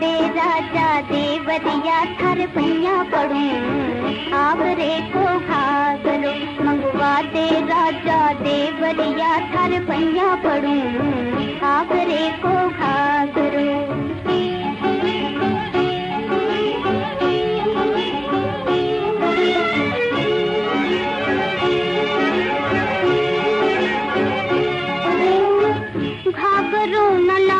दे राजा देवरिया, थर पैया पड़ू। आवरे को घागरो मंगवा दे राजा देवरिया, थर पैया पड़ू। आवरे को घागरो घाघरो न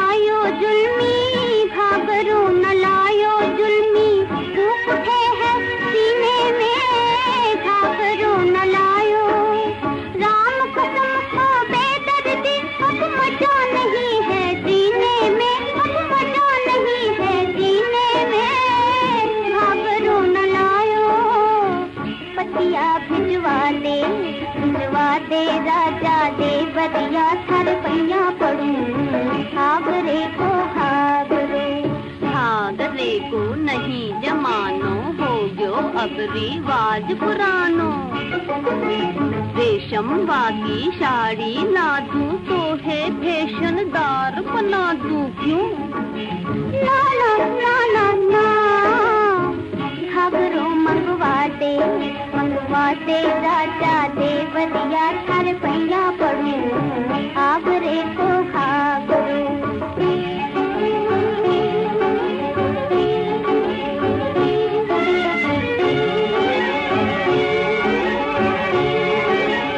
दे राजा दे बदिया थर पैया पड़ू। हाबरे को हाबरे हागरे को नहीं जमानो हो गयो अब रिवाज पुरानो। रेशम बाकी साड़ी ला दू तो है फ़ैशन दार बना दू क्यों? ना ला ला ला ला। घाघरों मंगवा दे मंगवा दे राजा